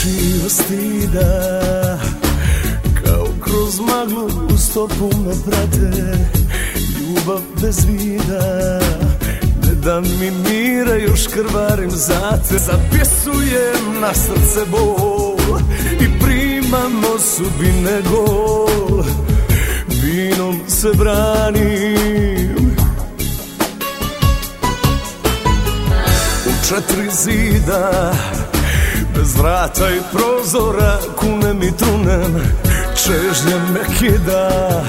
očiju stida Kao kroz maglu u stopu me prate. Ljubav bez vida Ne da mi mira još krvarim za te Zapisujem na srce bol I primam sudbine gol. Vinom se branim. U četiri zida Bez vrata i prozora kunem i trunem Čežnja me kida.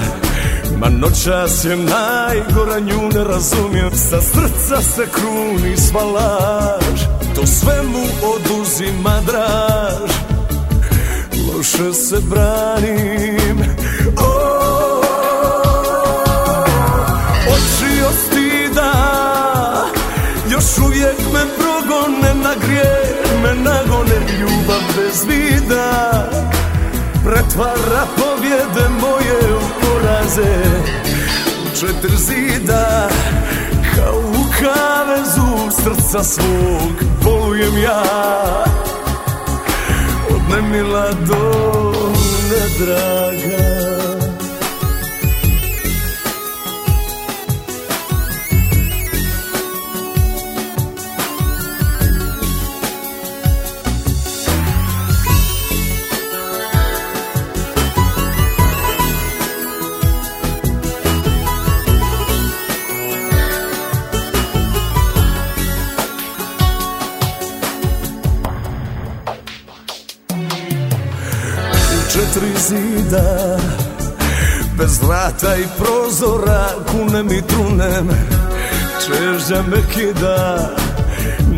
Ma noćas je najgora nju ne razumijem Sa srca se kruni sva laž. To sve mu oduzima draž. Loše se branim. Oči od stida Još uvijek Pretvara pobjede moje u poraze. U četiri zida Kao u kavezu srca svog Bolujem ja. Od nemila do nedraga četiri zida. Bez vrata i prozora kunem i trunem Čežnja me kida.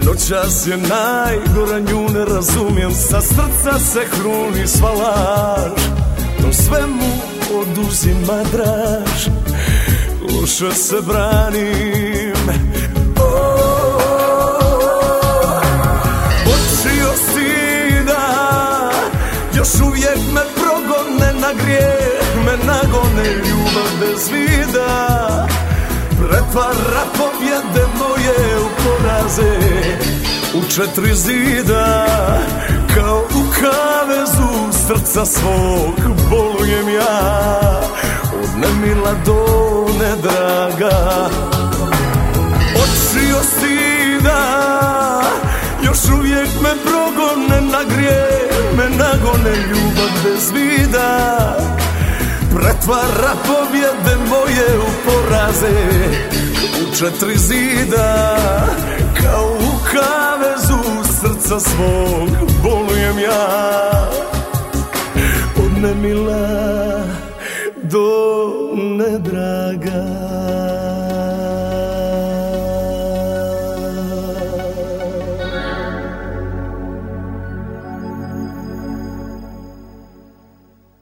Noćas je najgora nju ne razumijem Sa srca se hruni sva laž. To sve mu oduzima draž Loše se branim. Oči stida Još uvijek me grijeh Me nagone ljubav bez vida. Pretvara pobjede moje u poraze U četiri zida. Kao u kavezu srca svog Bolujem ja. Od nemila do nedraga. Oči od stida Još uvijek me progone na grijeh Me nagone ljubav bez vida Pretvara pobjede moje u poraze U četiri zida Kao u kavezu srca svog Bolujem ja. Od nemila do